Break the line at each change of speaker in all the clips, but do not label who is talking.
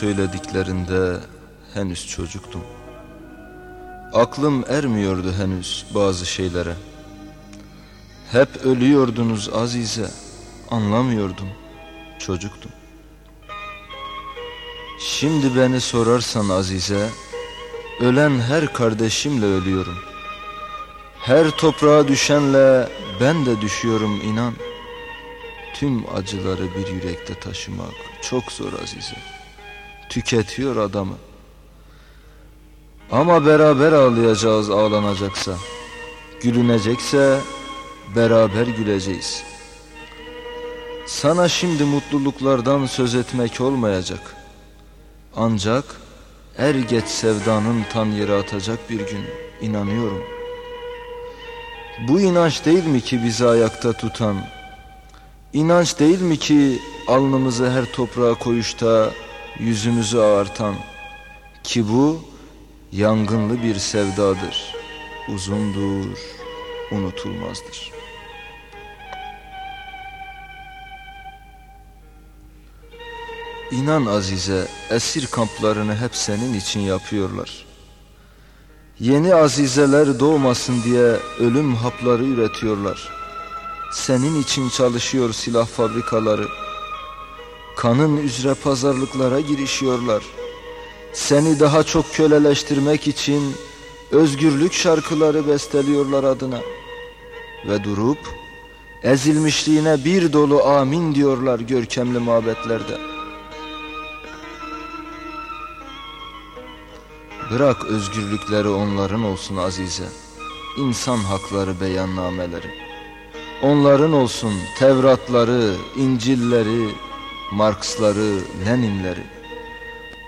söylediklerinde henüz çocuktum. Aklım ermiyordu henüz bazı şeylere. Hep ölüyordunuz Azize, anlamıyordum, çocuktum. Şimdi beni sorarsan Azize, ölen her kardeşimle ölüyorum. Her toprağa düşenle ben de düşüyorum inan. Tüm acıları bir yürekte taşımak çok zor Azize. Tüketiyor adamı. Ama beraber ağlayacağız ağlanacaksa. Gülünecekse beraber güleceğiz. Sana şimdi mutluluklardan söz etmek olmayacak. Ancak er geç sevdanın tan yere atacak bir gün inanıyorum. Bu inanç değil mi ki bizi ayakta tutan? İnanç değil mi ki alnımızı her toprağa koyuşta yüzümüzü ağartan? Ki bu yangınlı bir sevdadır, uzundur, unutulmazdır. İnan Azize, esir kamplarını hep senin için yapıyorlar. Yeni azizeler doğmasın diye ölüm hapları üretiyorlar. Senin için çalışıyor silah fabrikaları. Kanın üzere pazarlıklara girişiyorlar. Seni daha çok köleleştirmek için özgürlük şarkıları besteliyorlar adına. Ve durup ezilmişliğine bir dolu amin diyorlar görkemli mabetlerde. Bırak özgürlükleri onların olsun azize. İnsan hakları beyannameleri. Onların olsun Tevratları, İncilleri, Marksları, Leninleri.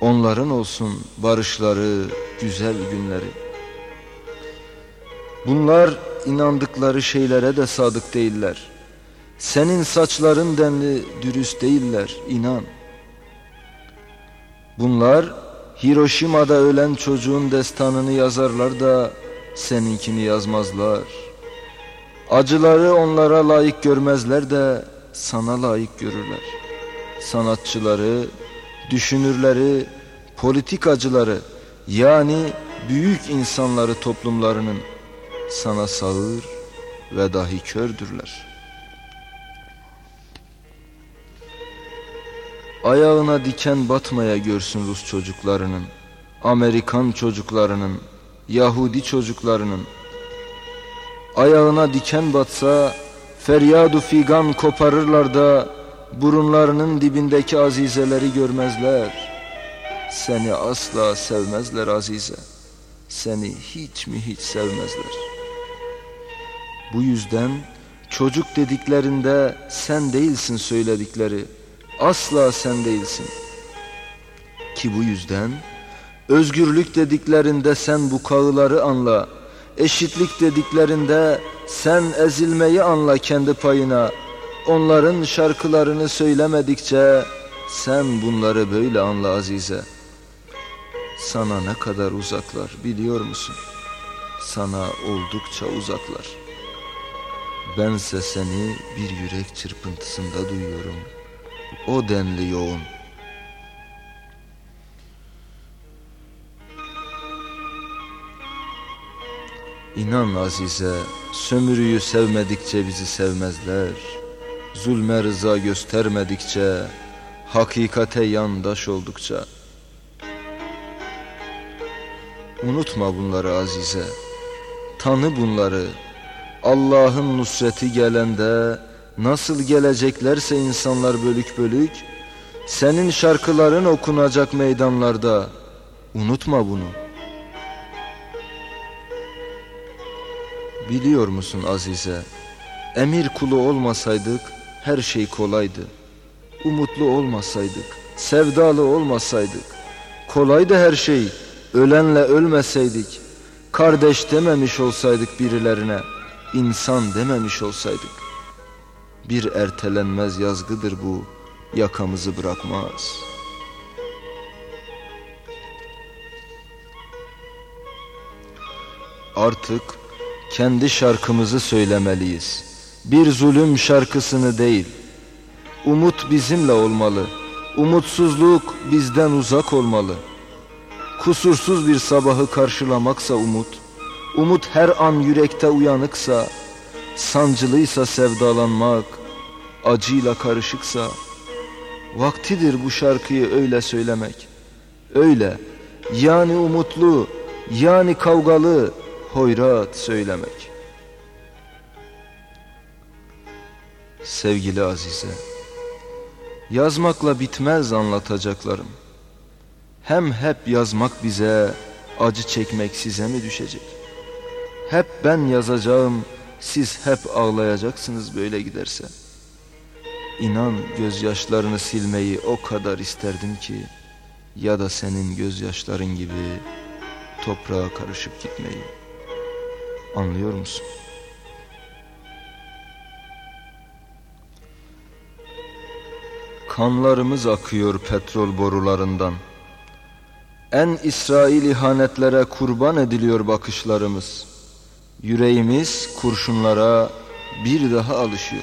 Onların olsun barışları, güzel günleri. Bunlar inandıkları şeylere de sadık değiller. Senin saçların denli dürüst değiller, inan. Bunlar Hiroşima'da ölen çocuğun destanını yazarlar da seninkini yazmazlar. Acıları onlara layık görmezler de sana layık görürler. Sanatçıları, düşünürleri, politikacıları yani büyük insanları toplumlarının sana sağır ve dahi kördürler. Ayağına diken batmaya görsün Rus çocuklarının, Amerikan çocuklarının, Yahudi çocuklarının. Ayağına diken batsa feryadu figan koparırlar da burunlarının dibindeki azizeleri görmezler. Seni asla sevmezler azize. Seni hiç mi hiç sevmezler. Bu yüzden çocuk dediklerinde sen değilsin söyledikleri. Asla sen değilsin. Ki bu yüzden özgürlük dediklerinde sen bu kağıları anla. Eşitlik dediklerinde sen ezilmeyi anla kendi payına. Onların şarkılarını söylemedikçe sen bunları böyle anla Azize. Sana ne kadar uzaklar biliyor musun? Sana oldukça uzaklar. Bense seni bir yürek çırpıntısında duyuyorum.'' o denli yoğun. İnan Azize, sömürüyü sevmedikçe bizi sevmezler. Zulme rıza göstermedikçe, hakikate yandaş oldukça. Unutma bunları Azize, tanı bunları. Allah'ın nusreti gelende, Nasıl geleceklerse insanlar bölük bölük Senin şarkıların okunacak meydanlarda Unutma bunu Biliyor musun Azize Emir kulu olmasaydık her şey kolaydı Umutlu olmasaydık Sevdalı olmasaydık Kolaydı her şey Ölenle ölmeseydik Kardeş dememiş olsaydık birilerine insan dememiş olsaydık bir ertelenmez yazgıdır bu yakamızı bırakmaz. Artık kendi şarkımızı söylemeliyiz. Bir zulüm şarkısını değil. Umut bizimle olmalı. Umutsuzluk bizden uzak olmalı. Kusursuz bir sabahı karşılamaksa umut, umut her an yürekte uyanıksa, sancılıysa sevdalanmak, acıyla karışıksa, vaktidir bu şarkıyı öyle söylemek. Öyle, yani umutlu, yani kavgalı, hoyrat söylemek. Sevgili Azize, yazmakla bitmez anlatacaklarım. Hem hep yazmak bize, acı çekmek size mi düşecek? Hep ben yazacağım, siz hep ağlayacaksınız böyle giderse. İnan gözyaşlarını silmeyi o kadar isterdim ki, ya da senin gözyaşların gibi toprağa karışıp gitmeyi. Anlıyor musun? Kanlarımız akıyor petrol borularından. En İsrail ihanetlere kurban ediliyor bakışlarımız. Yüreğimiz kurşunlara bir daha alışıyor.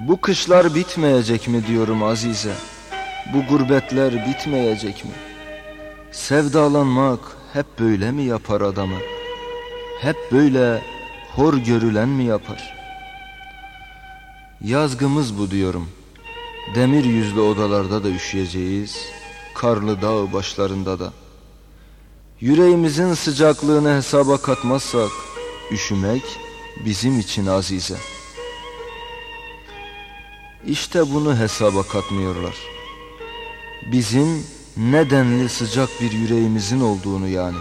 Bu kışlar bitmeyecek mi diyorum Azize. Bu gurbetler bitmeyecek mi? Sevdalanmak hep böyle mi yapar adamı? Hep böyle hor görülen mi yapar? Yazgımız bu diyorum. Demir yüzlü odalarda da üşüyeceğiz. Karlı dağ başlarında da. Yüreğimizin sıcaklığını hesaba katmazsak üşümek bizim için azize. İşte bunu hesaba katmıyorlar. Bizim nedenli sıcak bir yüreğimizin olduğunu yani.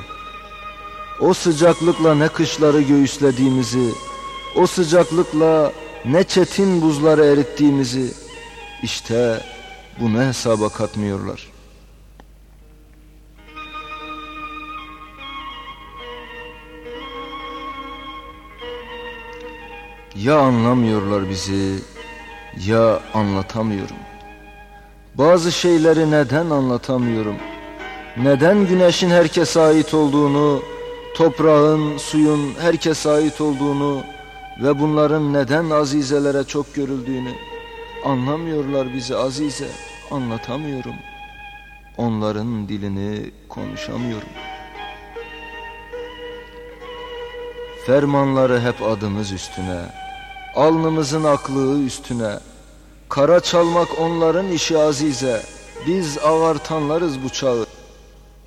O sıcaklıkla ne kışları göğüslediğimizi, o sıcaklıkla ne çetin buzları erittiğimizi işte bunu hesaba katmıyorlar. Ya anlamıyorlar bizi ya anlatamıyorum. Bazı şeyleri neden anlatamıyorum? Neden güneşin herkese ait olduğunu, toprağın, suyun herkese ait olduğunu ve bunların neden azizelere çok görüldüğünü anlamıyorlar bizi azize, anlatamıyorum. Onların dilini konuşamıyorum. Fermanları hep adımız üstüne, alnımızın aklığı üstüne, Kara çalmak onların işi azize, biz ağartanlarız bu çağı.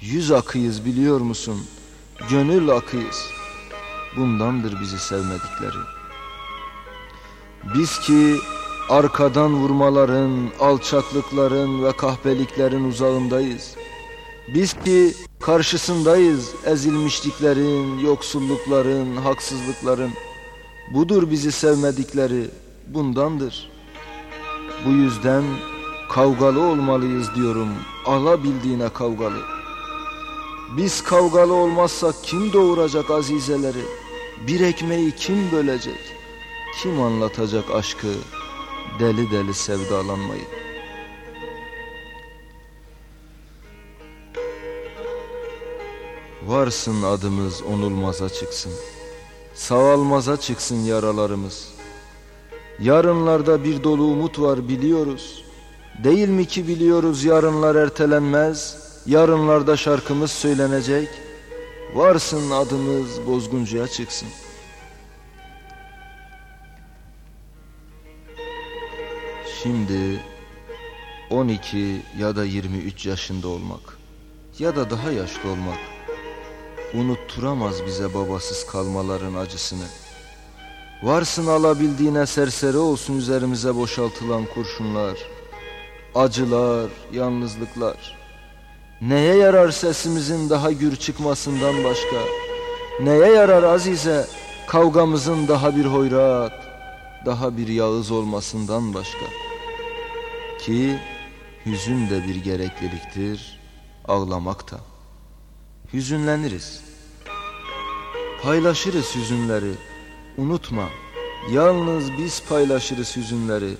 Yüz akıyız biliyor musun, gönül akıyız. Bundandır bizi sevmedikleri. Biz ki arkadan vurmaların, alçaklıkların ve kahpeliklerin uzağındayız. Biz ki karşısındayız ezilmişliklerin, yoksullukların, haksızlıkların. Budur bizi sevmedikleri, bundandır.'' Bu yüzden kavgalı olmalıyız diyorum. Alabildiğine kavgalı. Biz kavgalı olmazsak kim doğuracak azizeleri? Bir ekmeği kim bölecek? Kim anlatacak aşkı, deli deli sevdalanmayı? Varsın adımız onulmaza çıksın. Sağalmaza çıksın yaralarımız. Yarınlarda bir dolu umut var biliyoruz. Değil mi ki biliyoruz yarınlar ertelenmez, yarınlarda şarkımız söylenecek. Varsın adımız bozguncuya çıksın. Şimdi 12 ya da 23 yaşında olmak ya da daha yaşlı olmak unutturamaz bize babasız kalmaların acısını. Varsın alabildiğine serseri olsun üzerimize boşaltılan kurşunlar. Acılar, yalnızlıklar. Neye yarar sesimizin daha gür çıkmasından başka? Neye yarar azize kavgamızın daha bir hoyrat, daha bir yağız olmasından başka? Ki hüzün de bir gerekliliktir, ağlamak da. Hüzünleniriz. Paylaşırız hüzünleri. Unutma, yalnız biz paylaşırız hüzünleri,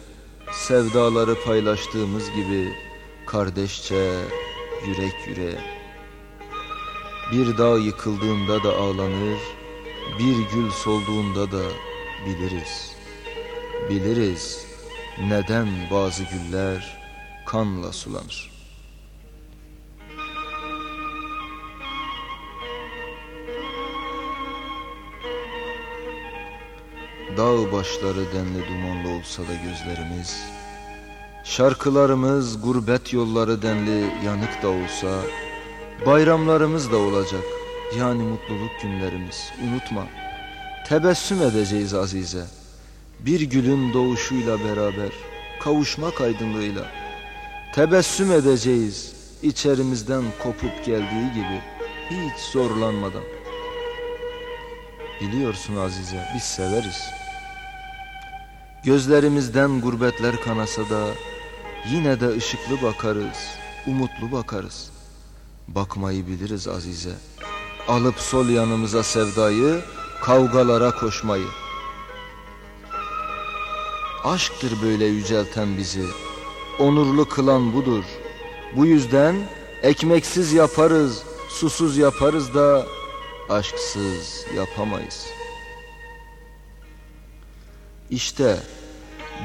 sevdaları paylaştığımız gibi kardeşçe, yürek yüreğe. Bir dağ yıkıldığında da ağlanır, bir gül solduğunda da biliriz. Biliriz, Neden bazı güller kanla sulanır? Dağ başları denli dumanlı olsa da gözlerimiz Şarkılarımız gurbet yolları denli yanık da olsa Bayramlarımız da olacak yani mutluluk günlerimiz unutma Tebessüm edeceğiz azize Bir gülün doğuşuyla beraber Kavuşmak aydınlığıyla Tebessüm edeceğiz içerimizden kopup geldiği gibi Hiç zorlanmadan. Biliyorsun Azize biz severiz. Gözlerimizden gurbetler kanasa da Yine de ışıklı bakarız, umutlu bakarız. Bakmayı biliriz Azize Alıp sol yanımıza sevdayı Kavgalara koşmayı Aşktır böyle yücelten bizi. Onurlu kılan budur. Bu yüzden ekmeksiz yaparız Susuz yaparız da Aşksız yapamayız. İşte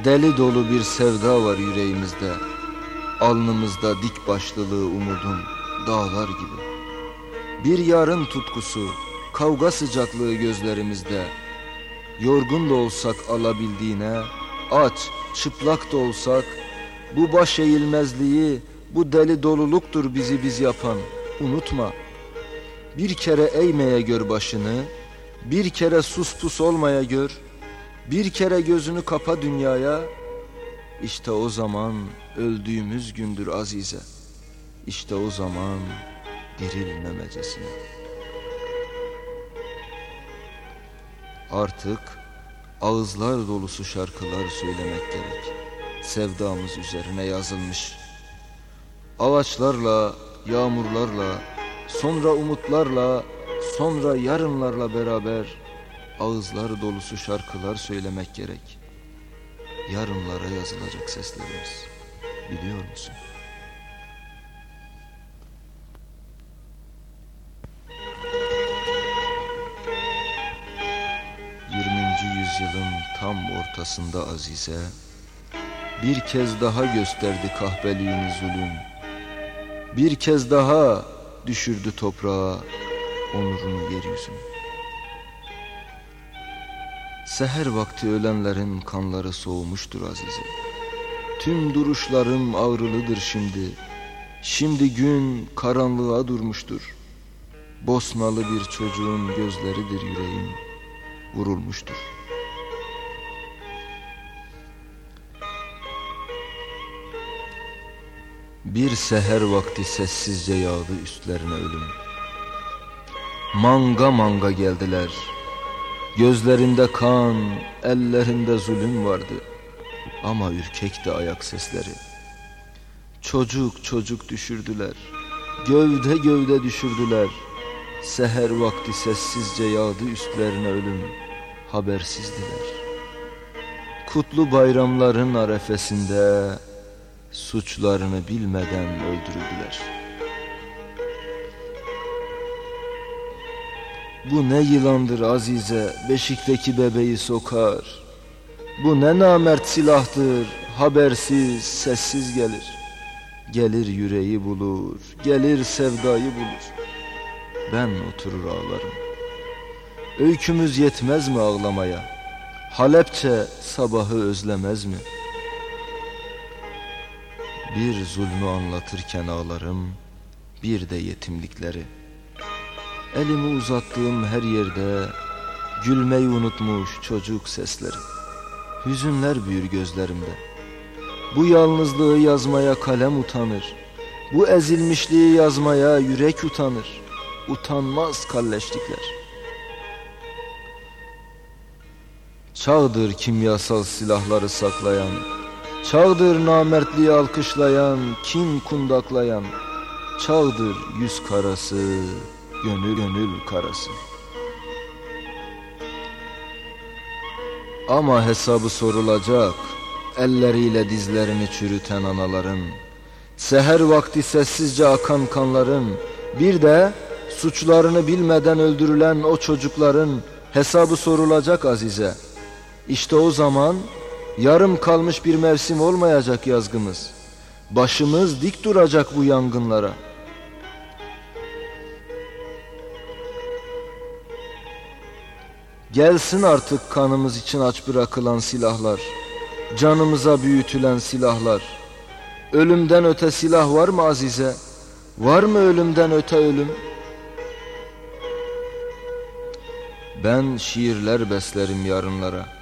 deli dolu bir sevda var yüreğimizde. Alnımızda dik başlılığı umudun dağlar gibi. Bir yarın tutkusu kavga sıcaklığı gözlerimizde. Yorgun da olsak alabildiğine Aç çıplak da olsak Bu baş eğilmezliği bu deli doluluktur bizi biz yapan. Unutma bir kere eğmeye gör başını Bir kere sus pus olmaya gör Bir kere gözünü kapa dünyaya. İşte o zaman öldüğümüz gündür azize. İşte o zaman dirilmemecesine. Artık ağızlar dolusu şarkılar söylemek gerek Sevdamız üzerine yazılmış Ağaçlarla, yağmurlarla, sonra umutlarla, sonra yarınlarla beraber ağızlar dolusu şarkılar söylemek gerek. Yarınlara yazılacak seslerimiz. Biliyor musun? Tam ortasında Azize bir kez daha gösterdi kahpeliğini zulüm. Bir kez daha düşürdü toprağa onurunu yeryüzüne. Seher vakti ölenlerin kanları soğumuştur azize. Tüm duruşlarım ağrılıdır şimdi. Şimdi gün karanlığa durmuştur. Bosnalı bir çocuğun gözleridir yüreğim. Vurulmuştur. Bir seher vakti sessizce yağdı üstlerine ölüm. Manga manga geldiler. Gözlerinde kan, ellerinde zulüm vardı. Ama ürkekti ayak sesleri. Çocuk çocuk düşürdüler. Gövde gövde düşürdüler. Seher vakti sessizce yağdı üstlerine ölüm. Habersizdiler. Kutlu bayramların arefesinde suçlarını bilmeden öldürüldüler. Bu ne yılandır Azize beşikteki bebeği sokar. Bu ne namert silahtır habersiz sessiz gelir. Gelir yüreği bulur, gelir sevdayı bulur. Ben oturur ağlarım. Öykümüz yetmez mi ağlamaya? Halepçe sabahı özlemez mi?'' Bir zulmü anlatırken ağlarım, bir de yetimlikleri. Elimi uzattığım her yerde gülmeyi unutmuş çocuk sesleri. Hüzünler büyür gözlerimde. Bu yalnızlığı yazmaya kalem utanır. Bu ezilmişliği yazmaya yürek utanır. Utanmaz kalleşlikler. Çağdır kimyasal silahları saklayan Çağdır namertliği alkışlayan, kin kundaklayan, Çağdır yüz karası, gönül gönül karası. Ama hesabı sorulacak, elleriyle dizlerini çürüten anaların, Seher vakti sessizce akan kanların, bir de suçlarını bilmeden öldürülen o çocukların hesabı sorulacak Azize. İşte o zaman Yarım kalmış bir mevsim olmayacak yazgımız. Başımız dik duracak bu yangınlara. Gelsin artık kanımız için aç bırakılan silahlar. Canımıza büyütülen silahlar. Ölümden öte silah var mı Azize? Var mı ölümden öte ölüm? Ben şiirler beslerim yarınlara.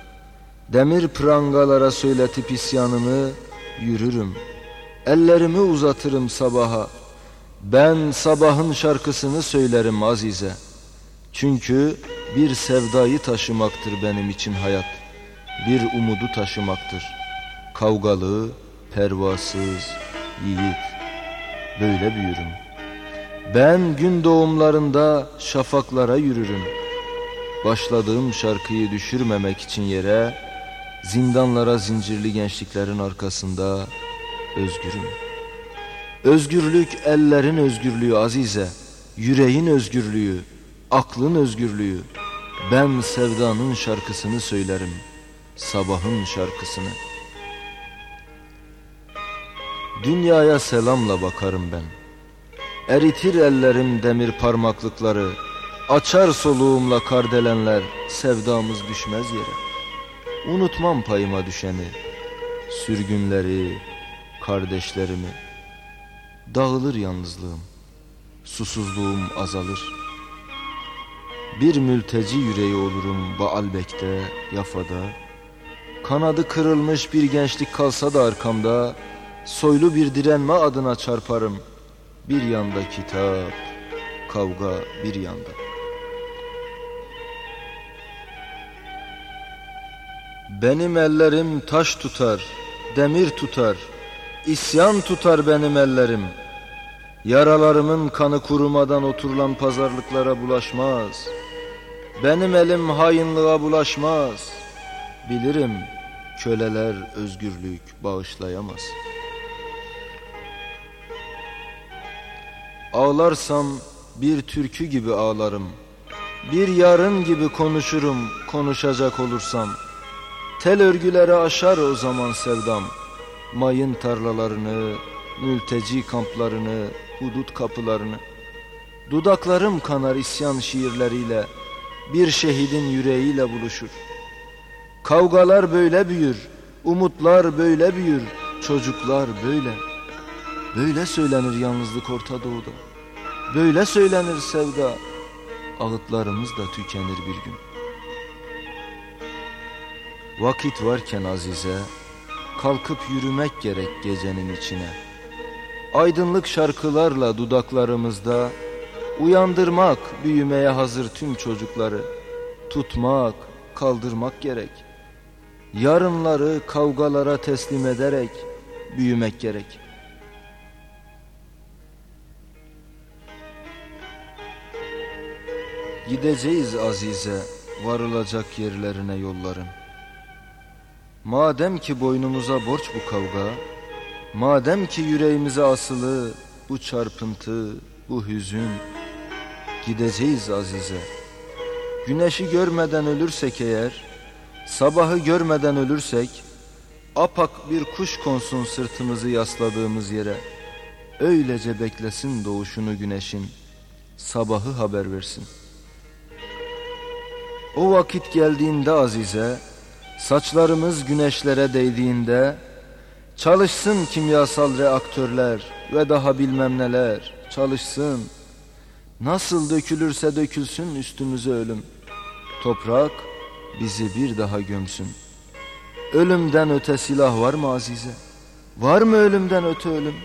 Demir prangalara söyletip isyanımı yürürüm. Ellerimi uzatırım sabaha. Ben sabahın şarkısını söylerim Azize. Çünkü bir sevdayı taşımaktır benim için hayat. Bir umudu taşımaktır. Kavgalı, pervasız, yiğit. Böyle büyürüm. Ben gün doğumlarında şafaklara yürürüm. Başladığım şarkıyı düşürmemek için yere, zindanlara zincirli gençliklerin arkasında özgürüm. Özgürlük ellerin özgürlüğü azize, yüreğin özgürlüğü, aklın özgürlüğü. Ben sevdanın şarkısını söylerim, sabahın şarkısını. Dünyaya selamla bakarım ben. Eritir ellerim demir parmaklıkları, Açar soluğumla kardelenler, sevdamız düşmez yere. Unutmam payıma düşeni, sürgünleri, kardeşlerimi. Dağılır yalnızlığım, susuzluğum azalır. Bir mülteci yüreği olurum Baalbek'te, Yafa'da. Kanadı kırılmış bir gençlik kalsa da arkamda, soylu bir direnme adına çarparım. Bir yanda kitap, kavga bir yanda. Benim ellerim taş tutar, demir tutar, isyan tutar benim ellerim. Yaralarımın kanı kurumadan oturulan pazarlıklara bulaşmaz. Benim elim hainlığa bulaşmaz. Bilirim köleler özgürlük bağışlayamaz. Ağlarsam bir türkü gibi ağlarım. Bir yarın gibi konuşurum konuşacak olursam.'' Tel örgüleri aşar o zaman sevdam. Mayın tarlalarını, mülteci kamplarını, hudut kapılarını. Dudaklarım kanar isyan şiirleriyle, bir şehidin yüreğiyle buluşur. Kavgalar böyle büyür, umutlar böyle büyür, çocuklar böyle. Böyle söylenir yalnızlık Orta Doğu'da. Böyle söylenir sevda. Ağıtlarımız da tükenir bir gün. Vakit varken azize, kalkıp yürümek gerek gecenin içine. Aydınlık şarkılarla dudaklarımızda, uyandırmak büyümeye hazır tüm çocukları, tutmak, kaldırmak gerek. Yarınları kavgalara teslim ederek büyümek gerek. Gideceğiz azize, varılacak yerlerine yolların. Madem ki boynumuza borç bu kavga, madem ki yüreğimize asılı bu çarpıntı, bu hüzün, gideceğiz azize. Güneşi görmeden ölürsek eğer, sabahı görmeden ölürsek, apak bir kuş konsun sırtımızı yasladığımız yere, öylece beklesin doğuşunu güneşin, sabahı haber versin. O vakit geldiğinde azize, Saçlarımız güneşlere değdiğinde Çalışsın kimyasal reaktörler ve daha bilmem neler Çalışsın Nasıl dökülürse dökülsün üstümüze ölüm Toprak bizi bir daha gömsün Ölümden öte silah var mı Azize? Var mı ölümden öte ölüm?